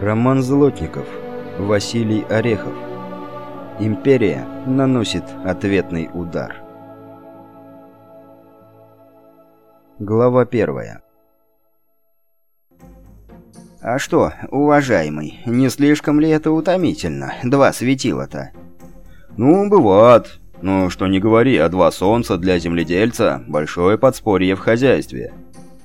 Роман Злотников, Василий Орехов. Империя наносит ответный удар. Глава первая. «А что, уважаемый, не слишком ли это утомительно? Два светила-то?» «Ну, бывает. Но что не говори, а два солнца для земледельца – большое подспорье в хозяйстве.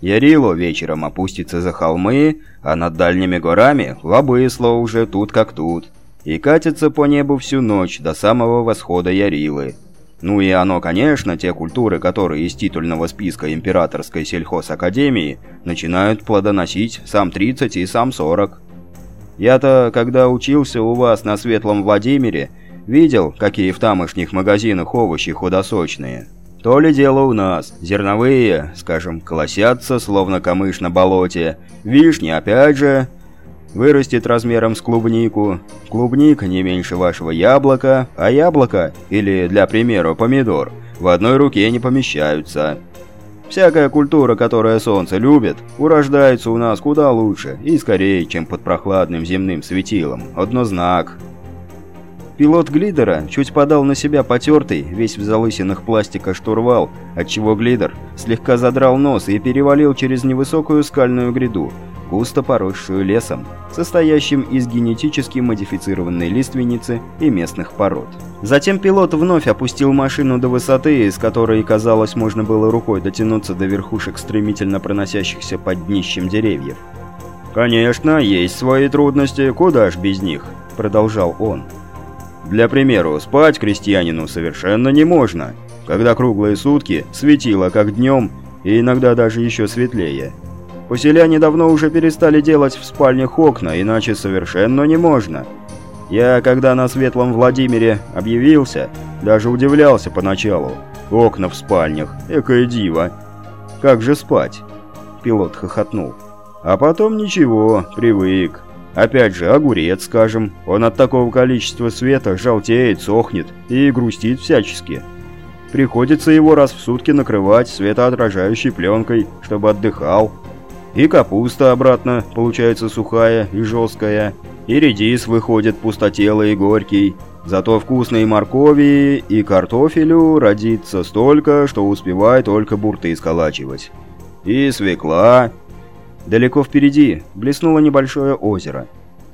Ярило вечером опустится за холмы, а над дальними горами Лобысло уже тут как тут. И катится по небу всю ночь до самого восхода Ярилы. Ну и оно, конечно, те культуры, которые из титульного списка Императорской сельхозакадемии начинают плодоносить сам 30 и сам 40. Я-то, когда учился у вас на Светлом Владимире, видел, какие в тамошних магазинах овощи худосочные. То ли дело у нас. Зерновые, скажем, колосятся, словно камыш на болоте. Вишни, опять же, вырастет размером с клубнику. Клубника не меньше вашего яблока, а яблоко, или, для примера, помидор, в одной руке не помещаются. Всякая культура, которая солнце любит, урождается у нас куда лучше и скорее, чем под прохладным земным светилом. Однознак. Пилот глидера чуть подал на себя потертый, весь в залысинах пластика штурвал, отчего глидер слегка задрал нос и перевалил через невысокую скальную гряду, густо поросшую лесом, состоящим из генетически модифицированной лиственницы и местных пород. Затем пилот вновь опустил машину до высоты, с которой, казалось, можно было рукой дотянуться до верхушек стремительно проносящихся под днищем деревьев. «Конечно, есть свои трудности, куда ж без них», — продолжал он. Для примеру, спать крестьянину совершенно не можно, когда круглые сутки светило как днем и иногда даже еще светлее. Поселяне давно уже перестали делать в спальнях окна, иначе совершенно не можно. Я, когда на Светлом Владимире объявился, даже удивлялся поначалу. Окна в спальнях, экое диво. Как же спать? Пилот хохотнул. А потом ничего, привык. Опять же, огурец, скажем, он от такого количества света желтеет, сохнет и грустит всячески. Приходится его раз в сутки накрывать светоотражающей пленкой, чтобы отдыхал. И капуста обратно получается сухая и жесткая, и редис выходит пустотелый и горький. Зато вкусной моркови и картофелю родится столько, что успевает только бурты сколачивать. И свекла, Далеко впереди блеснуло небольшое озеро.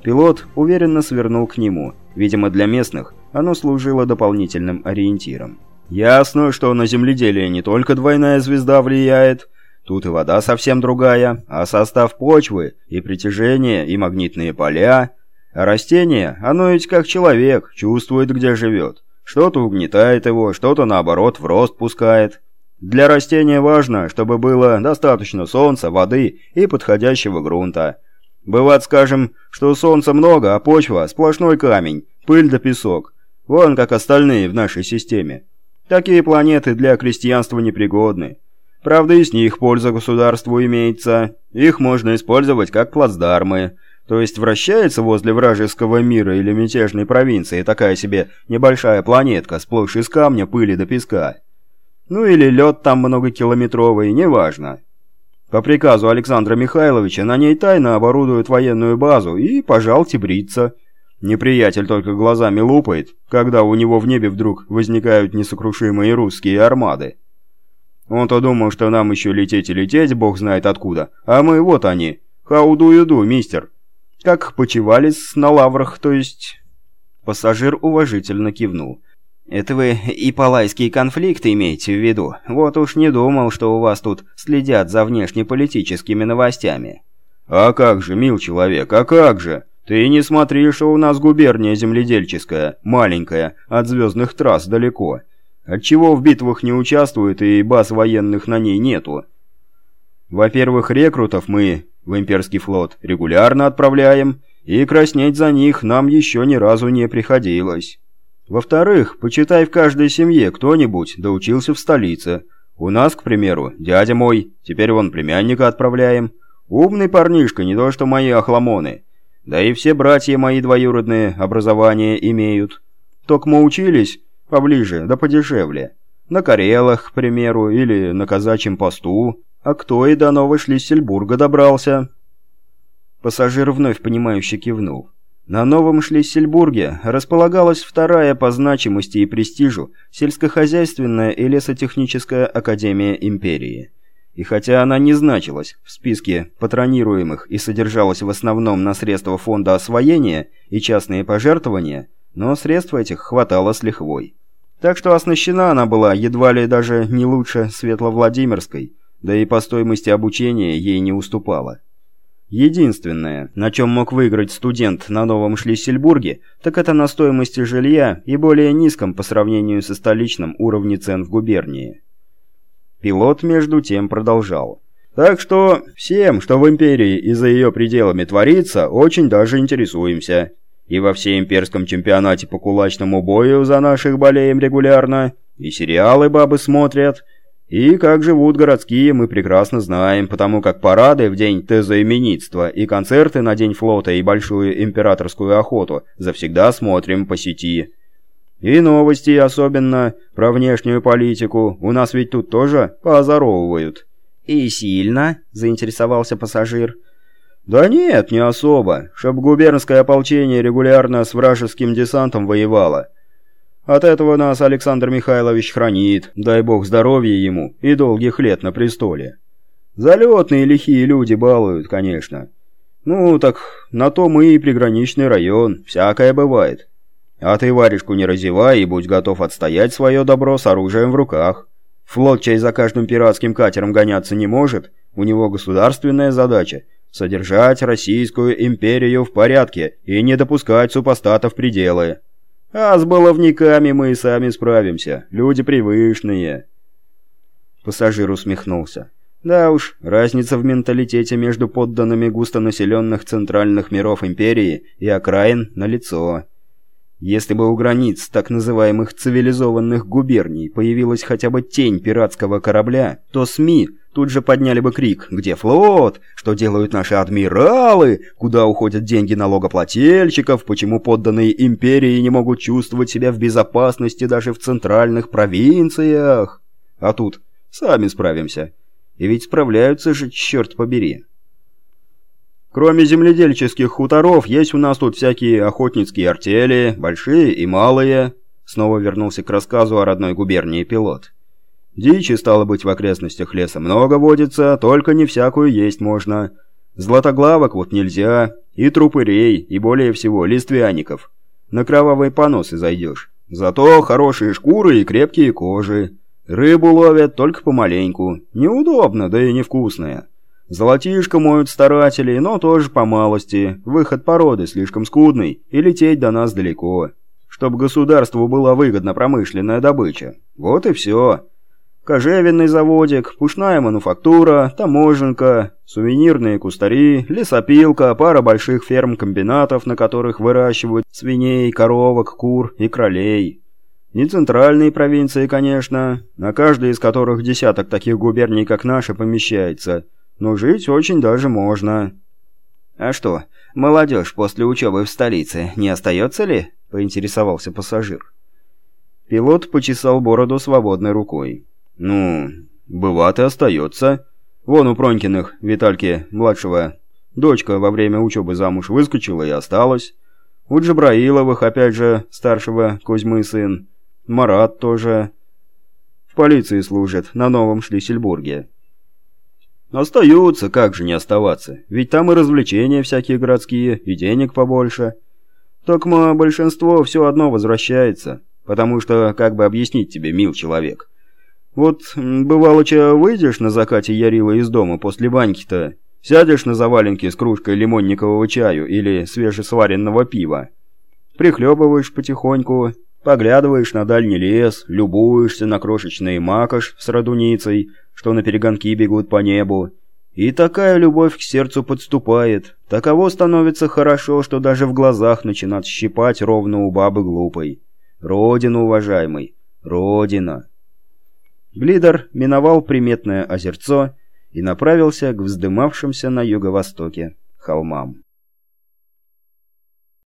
Пилот уверенно свернул к нему. Видимо, для местных оно служило дополнительным ориентиром. Ясно, что на земледелие не только двойная звезда влияет. Тут и вода совсем другая, а состав почвы, и притяжение, и магнитные поля. А растение, оно ведь как человек, чувствует, где живет. Что-то угнетает его, что-то наоборот в рост пускает. Для растения важно, чтобы было достаточно солнца, воды и подходящего грунта. Бывает, скажем, что солнца много, а почва – сплошной камень, пыль да песок. Вон как остальные в нашей системе. Такие планеты для крестьянства непригодны. Правда, и с них польза государству имеется. Их можно использовать как плацдармы. То есть вращается возле вражеского мира или мятежной провинции такая себе небольшая планетка, сплошь из камня, пыли до песка. Ну или лед там многокилометровый, неважно. По приказу Александра Михайловича на ней тайно оборудуют военную базу и, пожалуйте, бриться. Неприятель только глазами лупает, когда у него в небе вдруг возникают несокрушимые русские армады. Он-то думал, что нам еще лететь и лететь, бог знает откуда, а мы вот они. Хауду-юду, мистер. Как почивались на лаврах, то есть... Пассажир уважительно кивнул. «Это вы ипалайские конфликты имеете в виду? Вот уж не думал, что у вас тут следят за внешнеполитическими новостями». «А как же, мил человек, а как же? Ты не смотри, что у нас губерния земледельческая, маленькая, от звездных трасс далеко. Отчего в битвах не участвует и баз военных на ней нету? Во-первых, рекрутов мы в имперский флот регулярно отправляем, и краснеть за них нам еще ни разу не приходилось». Во-вторых, почитай в каждой семье кто-нибудь доучился в столице. У нас, к примеру, дядя мой, теперь вон племянника отправляем. Умный парнишка, не то что мои охламоны. Да и все братья мои двоюродные образование имеют. Только мы учились поближе, да подешевле. На Карелах, к примеру, или на казачьем посту. А кто и до Новой Шлиссельбурга добрался? Пассажир вновь понимающе кивнул. На Новом Шлиссельбурге располагалась вторая по значимости и престижу сельскохозяйственная и лесотехническая академия империи. И хотя она не значилась в списке патронируемых и содержалась в основном на средства фонда освоения и частные пожертвования, но средств этих хватало с лихвой. Так что оснащена она была едва ли даже не лучше Светловладимирской, да и по стоимости обучения ей не уступала. Единственное, на чем мог выиграть студент на Новом Шлиссельбурге, так это на стоимости жилья и более низком по сравнению со столичным уровне цен в губернии. Пилот, между тем, продолжал. «Так что всем, что в Империи и за ее пределами творится, очень даже интересуемся. И во всеимперском чемпионате по кулачному бою за наших болеем регулярно, и сериалы бабы смотрят». И как живут городские, мы прекрасно знаем, потому как парады в день тезоименитства и концерты на День флота и большую императорскую охоту завсегда смотрим по сети. И новости, особенно про внешнюю политику, у нас ведь тут тоже поозоровывают. «И сильно?» – заинтересовался пассажир. «Да нет, не особо. Чтоб губернское ополчение регулярно с вражеским десантом воевало». От этого нас Александр Михайлович хранит, дай бог здоровья ему и долгих лет на престоле. Залетные лихие люди балуют, конечно. Ну, так на то мы и приграничный район, всякое бывает. А ты варежку не разевай и будь готов отстоять свое добро с оружием в руках. Флот, чей за каждым пиратским катером гоняться не может, у него государственная задача – содержать Российскую империю в порядке и не допускать супостатов пределы. А с баловниками мы и сами справимся. Люди привычные. Пассажир усмехнулся. Да уж, разница в менталитете между подданными густонаселенных центральных миров империи и окраин налицо. Если бы у границ так называемых цивилизованных губерний появилась хотя бы тень пиратского корабля, то СМИ тут же подняли бы крик «Где флот? Что делают наши адмиралы? Куда уходят деньги налогоплательщиков? Почему подданные империи не могут чувствовать себя в безопасности даже в центральных провинциях?» А тут «Сами справимся». И ведь справляются же, черт побери. Кроме земледельческих хуторов, есть у нас тут всякие охотницкие артели, большие и малые. Снова вернулся к рассказу о родной губернии пилот. Дичи, стало быть, в окрестностях леса много водится, только не всякую есть можно. Златоглавок вот нельзя, и трупырей, и более всего листвяников. На кровавые поносы зайдешь. Зато хорошие шкуры и крепкие кожи. Рыбу ловят только помаленьку. Неудобно, да и невкусная. Золотишко моют старатели, но тоже по малости. Выход породы слишком скудный, и лететь до нас далеко. Чтоб государству была выгодна промышленная добыча. Вот и все. Кожевенный заводик, пушная мануфактура, таможенка, сувенирные кустари, лесопилка, пара больших ферм-комбинатов, на которых выращивают свиней, коровок, кур и кролей. Не центральные провинции, конечно, на каждой из которых десяток таких губерний, как наши, помещается. Но жить очень даже можно. «А что, молодежь после учебы в столице не остается ли?» – поинтересовался пассажир. Пилот почесал бороду свободной рукой. «Ну, бывает и остается. Вон у Пронькиных, Витальки-младшего, дочка во время учебы замуж выскочила и осталась. У Джабраиловых, опять же, старшего Кузьмы сын. Марат тоже. В полиции служит, на Новом Шлиссельбурге. Остаются, как же не оставаться, ведь там и развлечения всякие городские, и денег побольше. Только большинство все одно возвращается, потому что, как бы объяснить тебе, мил человек, вот, бывало, че выйдешь на закате Ярила из дома после баньки-то, сядешь на заваленке с кружкой лимонникового чаю или свежесваренного пива, прихлебываешь потихоньку, поглядываешь на дальний лес, любуешься на крошечный макаш с радуницей, что на перегонки бегут по небу, и такая любовь к сердцу подступает, таково становится хорошо, что даже в глазах начинает щипать ровно у бабы глупой. Родина, уважаемый, Родина. Глидер миновал приметное озерцо и направился к вздымавшимся на юго-востоке холмам.